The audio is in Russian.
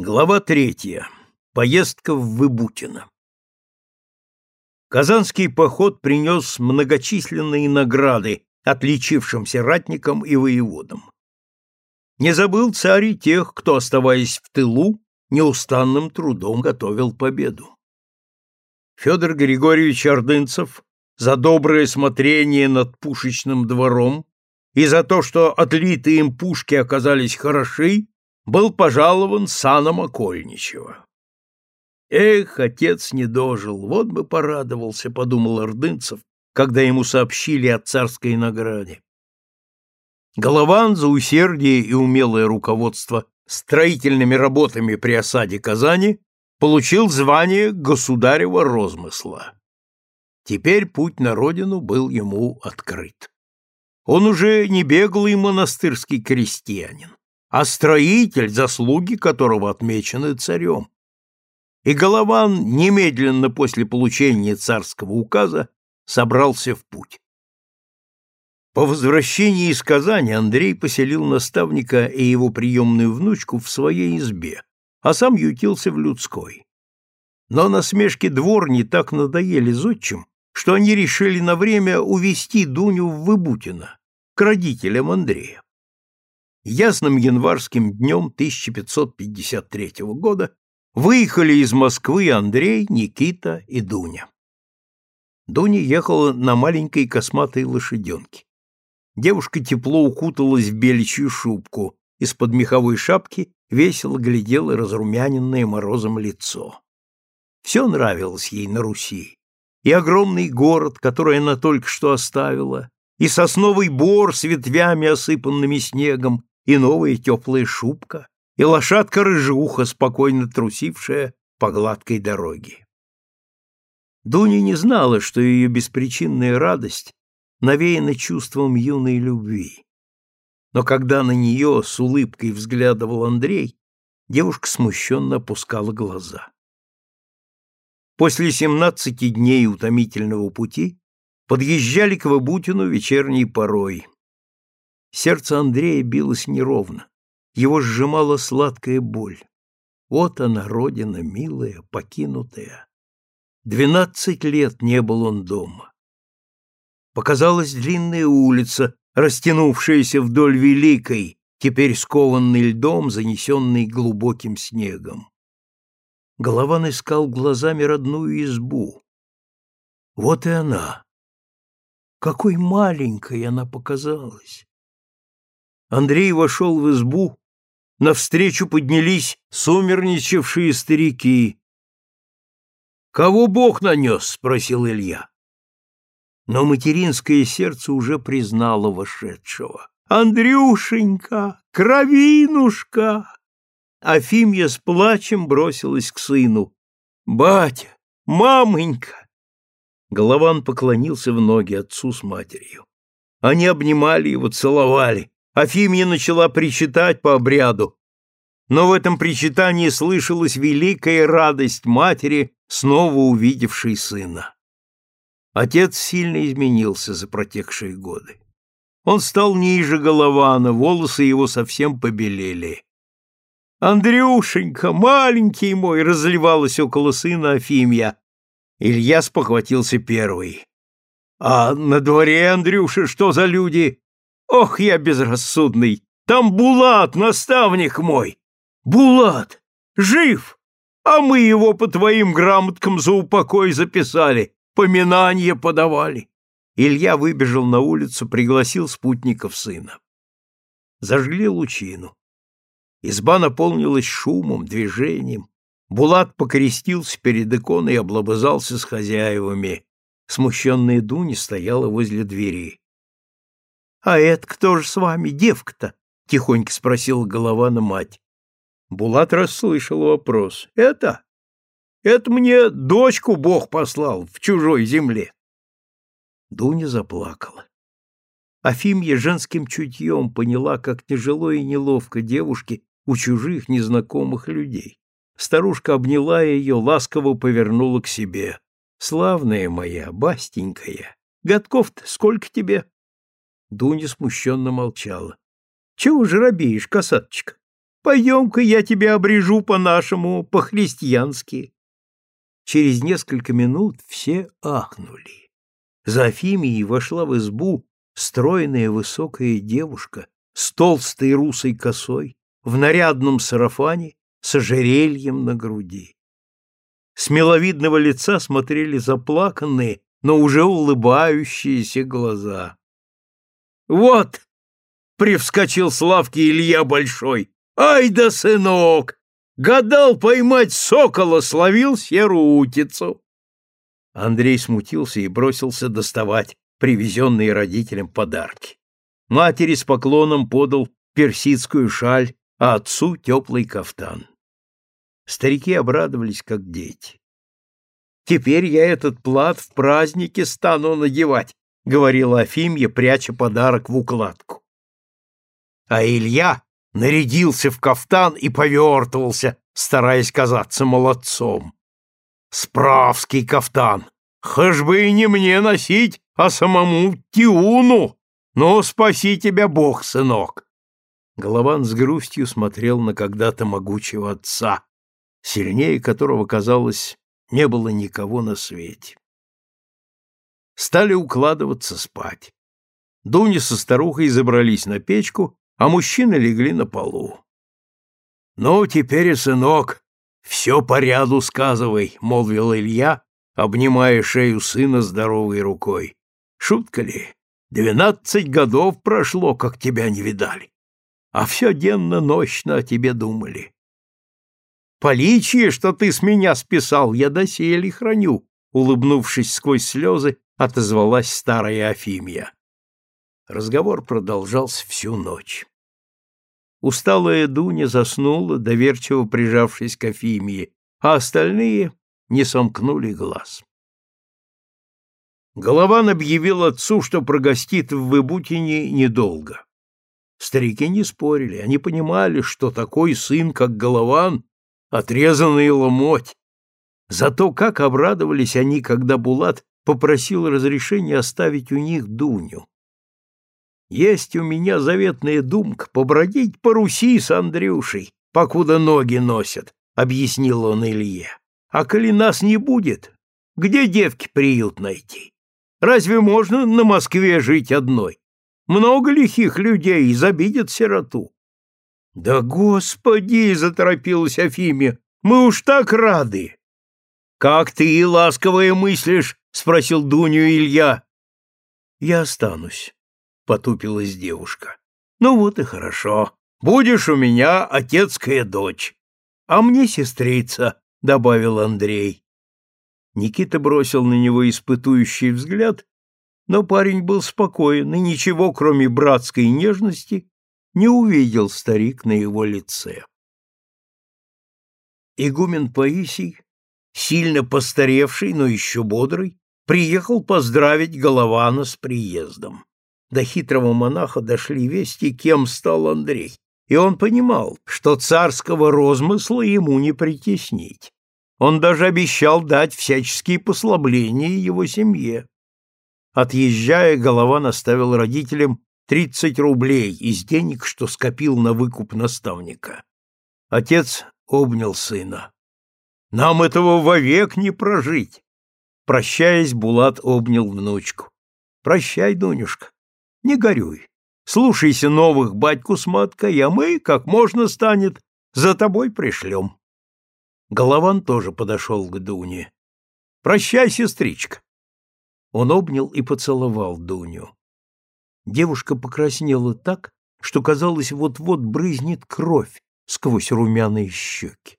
Глава третья. Поездка в Выбутино. Казанский поход принес многочисленные награды отличившимся ратникам и воеводам. Не забыл царь и тех, кто, оставаясь в тылу, неустанным трудом готовил победу. Федор Григорьевич Ордынцев за доброе смотрение над пушечным двором и за то, что отлитые им пушки оказались хороши, был пожалован саном окольничего. Эх, отец не дожил, вот бы порадовался, подумал Ордынцев, когда ему сообщили о царской награде. Голован за усердие и умелое руководство строительными работами при осаде Казани получил звание государева розмысла. Теперь путь на родину был ему открыт. Он уже не беглый монастырский крестьянин а строитель, заслуги которого отмечены царем. И Голован немедленно после получения царского указа собрался в путь. По возвращении из Казани Андрей поселил наставника и его приемную внучку в своей избе, а сам ютился в людской. Но насмешки дворни так надоели зодчим, что они решили на время увести Дуню в Выбутино, к родителям Андрея. Ясным январским днем 1553 года выехали из Москвы Андрей, Никита и Дуня. Дуня ехала на маленькой косматой лошаденке. Девушка тепло укуталась в беличью шубку, из-под меховой шапки весело глядело разрумяненное морозом лицо. Все нравилось ей на Руси. И огромный город, который она только что оставила, и сосновый бор с ветвями, осыпанными снегом, и новая теплая шубка, и лошадка-рыжуха, спокойно трусившая по гладкой дороге. Дуня не знала, что ее беспричинная радость навеяна чувством юной любви. Но когда на нее с улыбкой взглядывал Андрей, девушка смущенно опускала глаза. После семнадцати дней утомительного пути подъезжали к Выбутину вечерней порой, Сердце Андрея билось неровно. Его сжимала сладкая боль. Вот она, родина милая, покинутая. Двенадцать лет не был он дома. Показалась длинная улица, растянувшаяся вдоль Великой, теперь скованный льдом, занесенный глубоким снегом. Голован искал глазами родную избу. Вот и она. Какой маленькой она показалась. Андрей вошел в избу, навстречу поднялись сумерничавшие старики. «Кого Бог нанес?» — спросил Илья. Но материнское сердце уже признало вошедшего. «Андрюшенька! Кровинушка!» Афимья с плачем бросилась к сыну. «Батя! Мамонька!» Голован поклонился в ноги отцу с матерью. Они обнимали его, целовали. Афимья начала причитать по обряду, но в этом причитании слышалась великая радость матери, снова увидевшей сына. Отец сильно изменился за протекшие годы. Он стал ниже Голована, волосы его совсем побелели. «Андрюшенька, маленький мой!» — разливалась около сына Афимья. Илья спохватился первый. «А на дворе, Андрюша, что за люди? Ох, я безрассудный! Там Булат, наставник мой! Булат! Жив! А мы его по твоим грамоткам за упокой записали, поминание подавали. Илья выбежал на улицу, пригласил спутников сына. Зажгли лучину. Изба наполнилась шумом, движением. Булат покрестился перед иконой и облобызался с хозяевами. Смущенная Дуня стояла возле двери. «А это кто же с вами, девка-то?» — тихонько спросила Голована мать. Булат расслышал вопрос. «Это? Это мне дочку Бог послал в чужой земле». Дуня заплакала. Афимья женским чутьем поняла, как тяжело и неловко девушке у чужих незнакомых людей. Старушка обняла ее, ласково повернула к себе. «Славная моя, бастенькая, годков-то сколько тебе?» Дуня смущенно молчала. — Чего же робеешь, косаточка? Пойдем-ка я тебя обрежу по-нашему, по-христиански. Через несколько минут все ахнули. За Афимией вошла в избу стройная высокая девушка с толстой русой косой, в нарядном сарафане, с ожерельем на груди. С миловидного лица смотрели заплаканные, но уже улыбающиеся глаза. «Вот!» — привскочил с лавки Илья Большой. «Ай да, сынок! Гадал поймать сокола, словил серую утицу!» Андрей смутился и бросился доставать привезенные родителям подарки. Матери с поклоном подал персидскую шаль, а отцу теплый кафтан. Старики обрадовались, как дети. «Теперь я этот плат в празднике стану надевать», — говорила Афимья, пряча подарок в укладку. А Илья нарядился в кафтан и повертывался, стараясь казаться молодцом. «Справский кафтан! Хаж бы и не мне носить, а самому Тиуну! Ну, спаси тебя Бог, сынок!» Голован с грустью смотрел на когда-то могучего отца, сильнее которого, казалось, не было никого на свете. Стали укладываться спать. Дуня со старухой забрались на печку, а мужчины легли на полу. — Ну, теперь, сынок, все по ряду сказывай, — молвил Илья, обнимая шею сына здоровой рукой. — Шутка ли? Двенадцать годов прошло, как тебя не видали а все денно-ночно о тебе думали. Поличие, что ты с меня списал, я доселе храню, улыбнувшись сквозь слезы, отозвалась старая Афимия. Разговор продолжался всю ночь. Усталая Дуня заснула, доверчиво прижавшись к Афимии, а остальные не сомкнули глаз. Голован объявил отцу, что прогостит в Выбутине недолго. Старики не спорили, они понимали, что такой сын, как Голован, отрезанный ломоть. Зато как обрадовались они, когда Булат попросил разрешения оставить у них Дуню. Есть у меня заветная думка побродить по Руси с Андрюшей, покуда ноги носят, — объяснил он Илье. А коли нас не будет, где девки приют найти? Разве можно на Москве жить одной? Много лихих людей изобидят сироту. — Да господи! — заторопилась Афимия. — Мы уж так рады! — Как ты, ласковая, мыслишь? — спросил Дуню Илья. — Я останусь, — потупилась девушка. — Ну вот и хорошо. Будешь у меня отецкая дочь. А мне сестрица, — добавил Андрей. Никита бросил на него испытующий взгляд но парень был спокоен, и ничего, кроме братской нежности, не увидел старик на его лице. Игумен Паисий, сильно постаревший, но еще бодрый, приехал поздравить Голована с приездом. До хитрого монаха дошли вести, кем стал Андрей, и он понимал, что царского розмысла ему не притеснить. Он даже обещал дать всяческие послабления его семье. Отъезжая, голова наставил родителям тридцать рублей из денег, что скопил на выкуп наставника. Отец обнял сына. «Нам этого вовек не прожить!» Прощаясь, Булат обнял внучку. «Прощай, Дунюшка, не горюй. Слушайся новых батьку с маткой, а мы, как можно станет, за тобой пришлем». Голован тоже подошел к Дуне. «Прощай, сестричка. Он обнял и поцеловал Дуню. Девушка покраснела так, что казалось, вот-вот брызнет кровь сквозь румяные щеки.